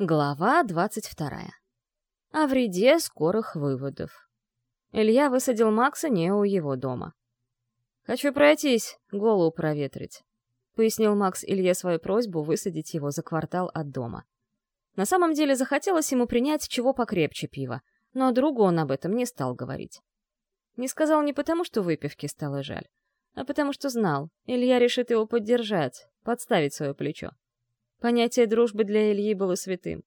Глава двадцать вторая. О вреде скорых выводов. Илья высадил Макса не у его дома. «Хочу пройтись, голову проветрить», — пояснил Макс Илье свою просьбу высадить его за квартал от дома. На самом деле захотелось ему принять чего покрепче пива, но другу он об этом не стал говорить. Не сказал не потому, что выпивки стало жаль, а потому что знал, Илья решит его поддержать, подставить свое плечо. Понятие дружбы для Ильи было святым.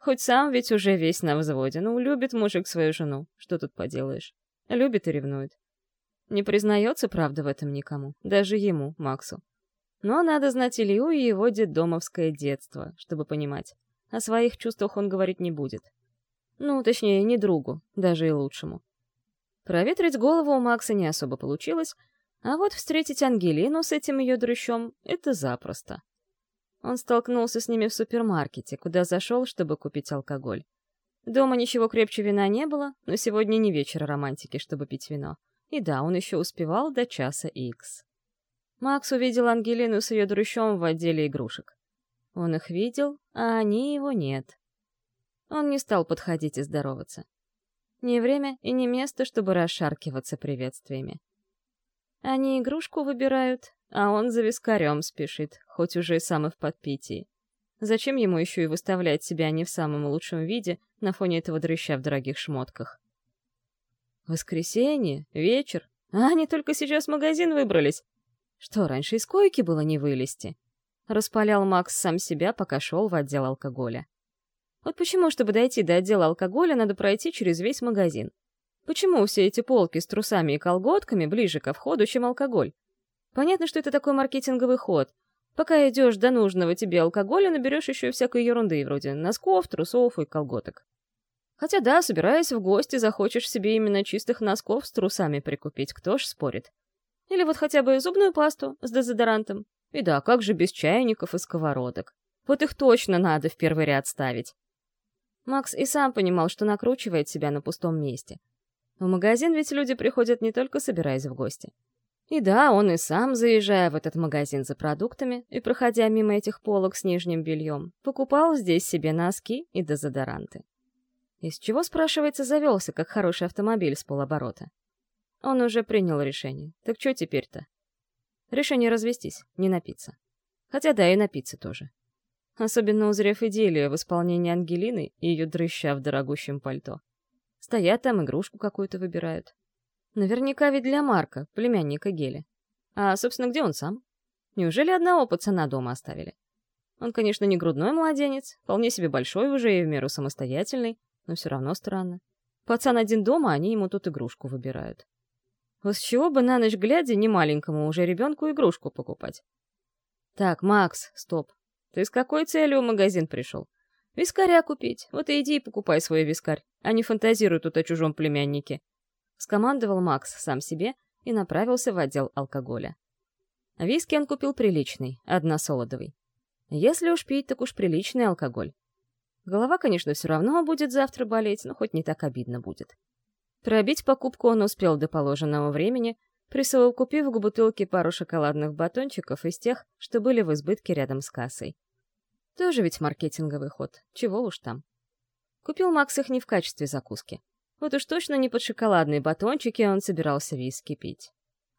Хоть сам ведь уже весь на взводе, ну, любит мужик свою жену, что тут поделаешь. Любит и ревнует. Не признается, правда, в этом никому, даже ему, Максу. Но надо знать Илью и его детдомовское детство, чтобы понимать. О своих чувствах он говорить не будет. Ну, точнее, не другу, даже и лучшему. Проветрить голову у Макса не особо получилось, а вот встретить Ангелину с этим ее дрыщом — это запросто. Он столкнулся с ними в супермаркете, куда зашел, чтобы купить алкоголь. Дома ничего крепче вина не было, но сегодня не вечер романтики, чтобы пить вино. И да, он еще успевал до часа икс. Макс увидел Ангелину с ее друщом в отделе игрушек. Он их видел, а они его нет. Он не стал подходить и здороваться. Не время и не место, чтобы расшаркиваться приветствиями. Они игрушку выбирают, а он за вискарем спешит, хоть уже и сам и в подпитии. Зачем ему еще и выставлять себя не в самом лучшем виде на фоне этого дрыща в дорогих шмотках? Воскресенье, вечер, а они только сейчас в магазин выбрались. Что, раньше из койки было не вылезти? Распалял Макс сам себя, пока шел в отдел алкоголя. Вот почему, чтобы дойти до отдела алкоголя, надо пройти через весь магазин? Почему все эти полки с трусами и колготками ближе ко входу, чем алкоголь? Понятно, что это такой маркетинговый ход. Пока идешь до нужного тебе алкоголя, наберешь еще всякой ерунды, вроде носков, трусов и колготок. Хотя да, собираясь в гости, захочешь себе именно чистых носков с трусами прикупить, кто ж спорит. Или вот хотя бы зубную пасту с дезодорантом. И да, как же без чайников и сковородок. Вот их точно надо в первый ряд ставить. Макс и сам понимал, что накручивает себя на пустом месте. В магазин ведь люди приходят не только собираясь в гости. И да, он и сам, заезжая в этот магазин за продуктами и проходя мимо этих полок с нижним бельем, покупал здесь себе носки и дезодоранты. Из чего, спрашивается, завелся, как хороший автомобиль с полоборота? Он уже принял решение. Так что теперь-то? Решение развестись, не напиться. Хотя да, и напиться тоже. Особенно узрев идиллию в исполнении Ангелины и ее дрыща в дорогущем пальто. Стоят там, игрушку какую-то выбирают. Наверняка ведь для Марка, племянника Гели. А, собственно, где он сам? Неужели одного пацана дома оставили? Он, конечно, не грудной младенец, вполне себе большой уже и в меру самостоятельный, но все равно странно. Пацан один дома, они ему тут игрушку выбирают. Вот с чего бы на ночь глядя не маленькому уже ребенку игрушку покупать? Так, Макс, стоп. Ты с какой целью в магазин пришел? Вискаря купить. Вот и иди и покупай свой вискарь, а не фантазируй тут о чужом племяннике. — скомандовал Макс сам себе и направился в отдел алкоголя. Виски он купил приличный, односолодовый. Если уж пить, так уж приличный алкоголь. Голова, конечно, все равно будет завтра болеть, но хоть не так обидно будет. Пробить покупку он успел до положенного времени, присовокупив к бутылке пару шоколадных батончиков из тех, что были в избытке рядом с кассой. Тоже ведь маркетинговый ход, чего уж там. Купил Макс их не в качестве закуски. Вот уж точно не под шоколадные батончики он собирался виски пить.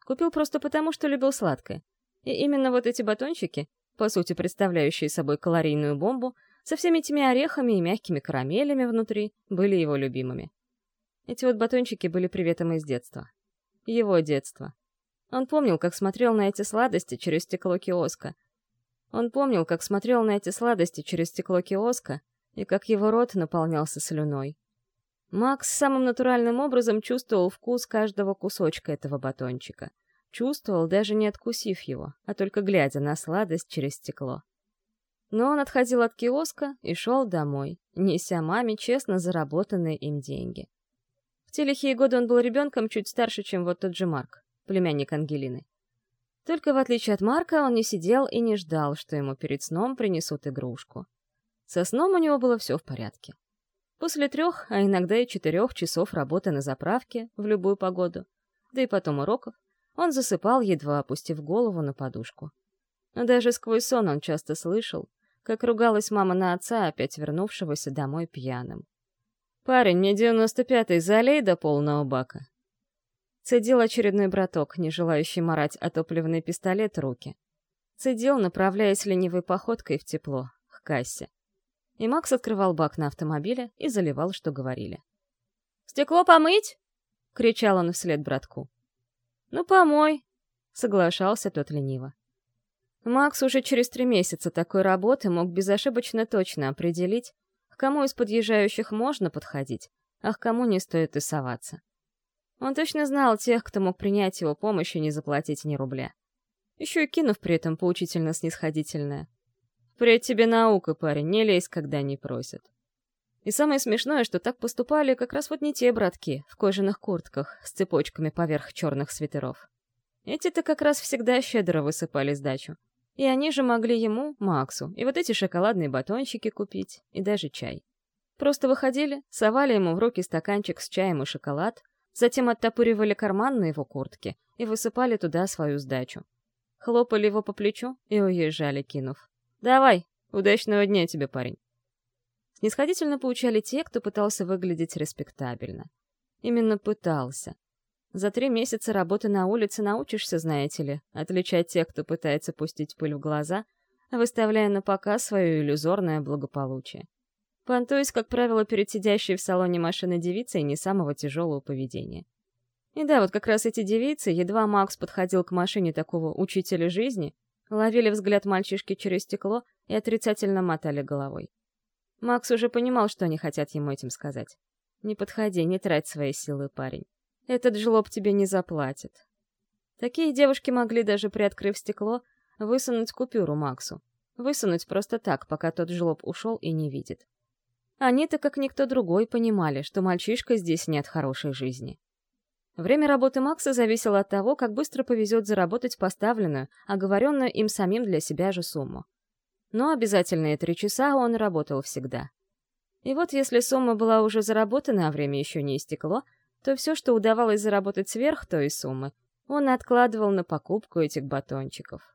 Купил просто потому, что любил сладкое. И именно вот эти батончики, по сути представляющие собой калорийную бомбу, со всеми этими орехами и мягкими карамелями внутри, были его любимыми. Эти вот батончики были приветом из детства. Его детства. Он помнил, как смотрел на эти сладости через стекло киоска. Он помнил, как смотрел на эти сладости через стекло киоска, и как его рот наполнялся слюной. Макс самым натуральным образом чувствовал вкус каждого кусочка этого батончика. Чувствовал, даже не откусив его, а только глядя на сладость через стекло. Но он отходил от киоска и шел домой, неся маме честно заработанные им деньги. В те лихие годы он был ребенком чуть старше, чем вот тот же Марк, племянник Ангелины. Только в отличие от Марка он не сидел и не ждал, что ему перед сном принесут игрушку. Со сном у него было все в порядке. После трех, а иногда и четырех часов работы на заправке в любую погоду, да и потом уроков, он засыпал, едва опустив голову на подушку. Но даже сквозь сон он часто слышал, как ругалась мама на отца, опять вернувшегося домой пьяным. «Парень, мне девяносто пятый, залей до полного бака». Цедил очередной браток, не желающий марать отопливный пистолет руки. Цедил, направляясь ленивой походкой в тепло, к кассе. И Макс открывал бак на автомобиле и заливал, что говорили. «Стекло помыть?» — кричал он вслед братку. «Ну, помой», — соглашался тот лениво. Макс уже через три месяца такой работы мог безошибочно точно определить, к кому из подъезжающих можно подходить, а к кому не стоит и соваться. Он точно знал тех, кто мог принять его помощь и не заплатить ни рубля. Еще и кинув при этом поучительно снисходительное. «Впредь тебе наука, парень, не лезь, когда не просят». И самое смешное, что так поступали как раз вот не те братки в кожаных куртках с цепочками поверх черных свитеров. Эти-то как раз всегда щедро высыпали сдачу. И они же могли ему, Максу, и вот эти шоколадные батончики купить, и даже чай. Просто выходили, совали ему в руки стаканчик с чаем и шоколад, затем оттопыривали карман на его куртке и высыпали туда свою сдачу. Хлопали его по плечу и уезжали, кинув. «Давай, удачного дня тебе, парень!» Снисходительно поучали те, кто пытался выглядеть респектабельно. Именно пытался. За три месяца работы на улице научишься, знаете ли, отличать тех, кто пытается пустить пыль в глаза, выставляя на показ свое иллюзорное благополучие. Понтуясь, как правило, перед сидящей в салоне машины девицей не самого тяжелого поведения. И да, вот как раз эти девицы, едва Макс подходил к машине такого учителя жизни, ловили взгляд мальчишки через стекло и отрицательно мотали головой. Макс уже понимал, что они хотят ему этим сказать. «Не подходи, не трать свои силы, парень. Этот жлоб тебе не заплатит. Такие девушки могли даже, приоткрыв стекло, высунуть купюру Максу. Высунуть просто так, пока тот жлоб ушел и не видит. Они-то, как никто другой, понимали, что мальчишка здесь нет хорошей жизни. Время работы Макса зависело от того, как быстро повезет заработать поставленную, оговоренную им самим для себя же сумму. Но обязательные три часа он работал всегда. И вот если сумма была уже заработана, а время еще не истекло, то все, что удавалось заработать сверх той суммы, он откладывал на покупку этих батончиков.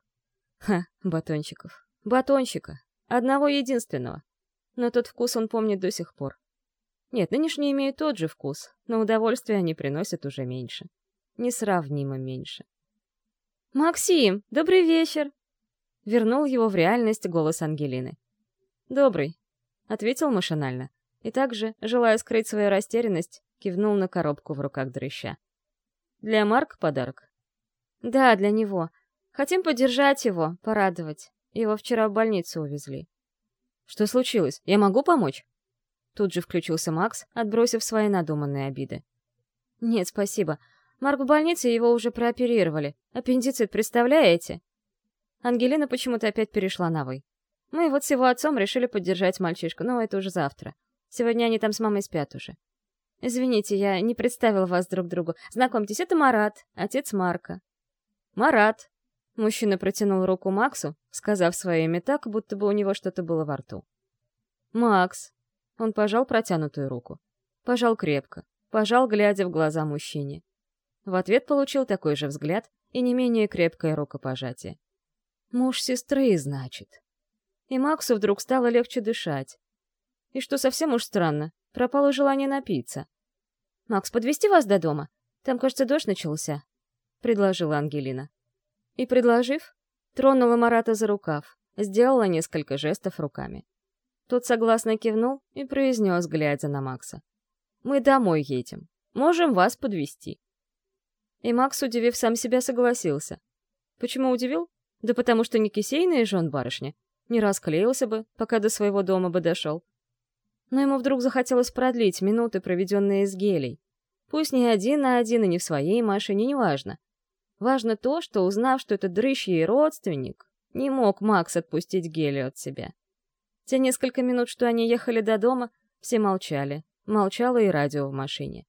Ха, батончиков. Батончика. Одного единственного. Но тот вкус он помнит до сих пор. Нет, нынешние имеют тот же вкус, но удовольствия они приносят уже меньше. Несравнимо меньше. «Максим, добрый вечер!» Вернул его в реальность голос Ангелины. «Добрый», — ответил машинально. И также, желая скрыть свою растерянность, кивнул на коробку в руках дрыща. «Для Марка подарок?» «Да, для него. Хотим поддержать его, порадовать. Его вчера в больницу увезли». «Что случилось? Я могу помочь?» Тут же включился Макс, отбросив свои надуманные обиды. «Нет, спасибо. Марк в больнице, его уже прооперировали. Аппендицит, представляете?» Ангелина почему-то опять перешла на «вы». Мы вот с его отцом решили поддержать мальчишку, но это уже завтра. Сегодня они там с мамой спят уже. Извините, я не представил вас друг другу. Знакомьтесь, это Марат, отец Марка. Марат. Мужчина протянул руку Максу, сказав свое имя так, будто бы у него что-то было во рту. Макс. Он пожал протянутую руку. Пожал крепко. Пожал, глядя в глаза мужчине. В ответ получил такой же взгляд и не менее крепкое рукопожатие. Муж сестры, значит. И Максу вдруг стало легче дышать. И что совсем уж странно, пропало желание напиться. «Макс, подвести вас до дома? Там, кажется, дождь начался», — предложила Ангелина. И, предложив, тронула Марата за рукав, сделала несколько жестов руками. Тот согласно кивнул и произнес, глядя на Макса. «Мы домой едем. Можем вас подвести. И Макс, удивив сам себя, согласился. Почему удивил? Да потому что не кисейная жен барышня. Не расклеился бы, пока до своего дома бы дошел но ему вдруг захотелось продлить минуты, проведенные с Гелей. Пусть не один на один и не в своей машине, неважно. Важно то, что, узнав, что это дрыщ ей родственник, не мог Макс отпустить Гелию от себя. Те несколько минут, что они ехали до дома, все молчали. Молчало и радио в машине.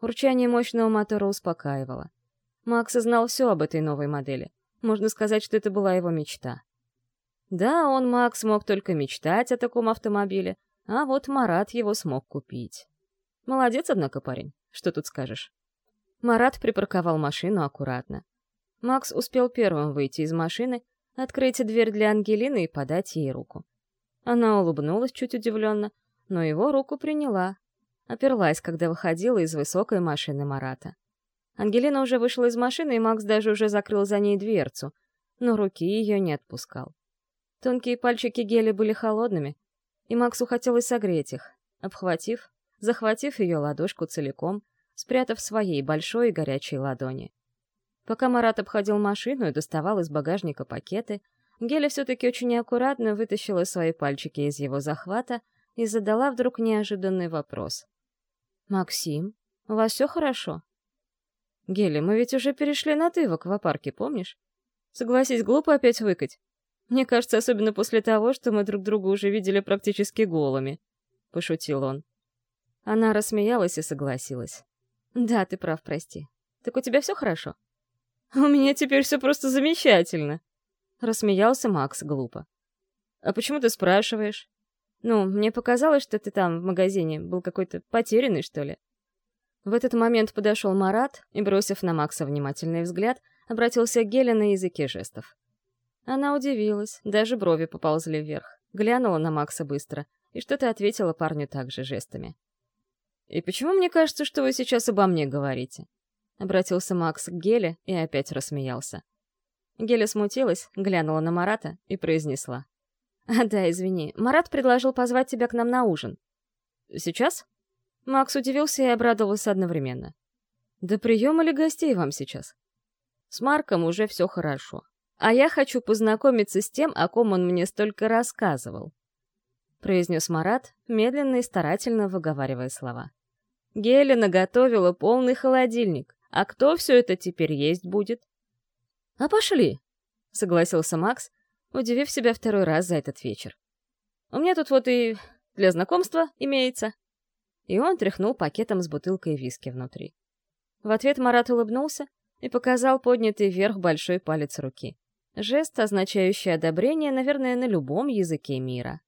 Урчание мощного мотора успокаивало. Макс знал все об этой новой модели. Можно сказать, что это была его мечта. Да, он, Макс, мог только мечтать о таком автомобиле, а вот Марат его смог купить. Молодец, однако, парень. Что тут скажешь? Марат припарковал машину аккуратно. Макс успел первым выйти из машины, открыть дверь для Ангелины и подать ей руку. Она улыбнулась чуть удивленно, но его руку приняла. Оперлась, когда выходила из высокой машины Марата. Ангелина уже вышла из машины, и Макс даже уже закрыл за ней дверцу, но руки ее не отпускал. Тонкие пальчики Гели были холодными, и Максу хотелось согреть их, обхватив, захватив ее ладошку целиком, спрятав в своей большой и горячей ладони. Пока Марат обходил машину и доставал из багажника пакеты, Геля все-таки очень аккуратно вытащила свои пальчики из его захвата и задала вдруг неожиданный вопрос. «Максим, у вас все хорошо?» «Геля, мы ведь уже перешли на «ты» в аквапарке, помнишь? Согласись, глупо опять выкать. Мне кажется, особенно после того, что мы друг друга уже видели практически голыми», — пошутил он. Она рассмеялась и согласилась. «Да, ты прав, прости. Так у тебя все хорошо?» «У меня теперь все просто замечательно!» Рассмеялся Макс глупо. «А почему ты спрашиваешь?» «Ну, мне показалось, что ты там, в магазине, был какой-то потерянный, что ли?» В этот момент подошел Марат и, бросив на Макса внимательный взгляд, обратился к Геле на языке жестов. Она удивилась, даже брови поползли вверх, глянула на Макса быстро и что-то ответила парню также жестами. «И почему мне кажется, что вы сейчас обо мне говорите?» Обратился Макс к Геле и опять рассмеялся. Геля смутилась, глянула на Марата и произнесла. «А, да, извини, Марат предложил позвать тебя к нам на ужин». «Сейчас?» Макс удивился и обрадовался одновременно. «Да приема ли гостей вам сейчас?» «С Марком уже все хорошо. А я хочу познакомиться с тем, о ком он мне столько рассказывал», — произнес Марат, медленно и старательно выговаривая слова. Геля наготовила полный холодильник. А кто все это теперь есть будет? А пошли, согласился Макс, удивив себя второй раз за этот вечер. У меня тут вот и для знакомства имеется. И он тряхнул пакетом с бутылкой виски внутри. В ответ Марат улыбнулся и показал поднятый вверх большой палец руки. Жест, означающий одобрение, наверное, на любом языке мира.